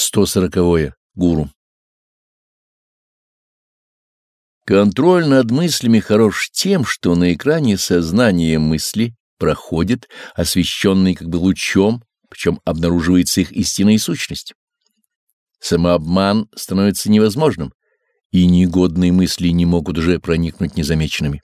140. Гуру. Контроль над мыслями хорош тем, что на экране сознание мысли проходит, освещенный как бы лучом, причем обнаруживается их истинная сущность. Самообман становится невозможным, и негодные мысли не могут уже проникнуть незамеченными.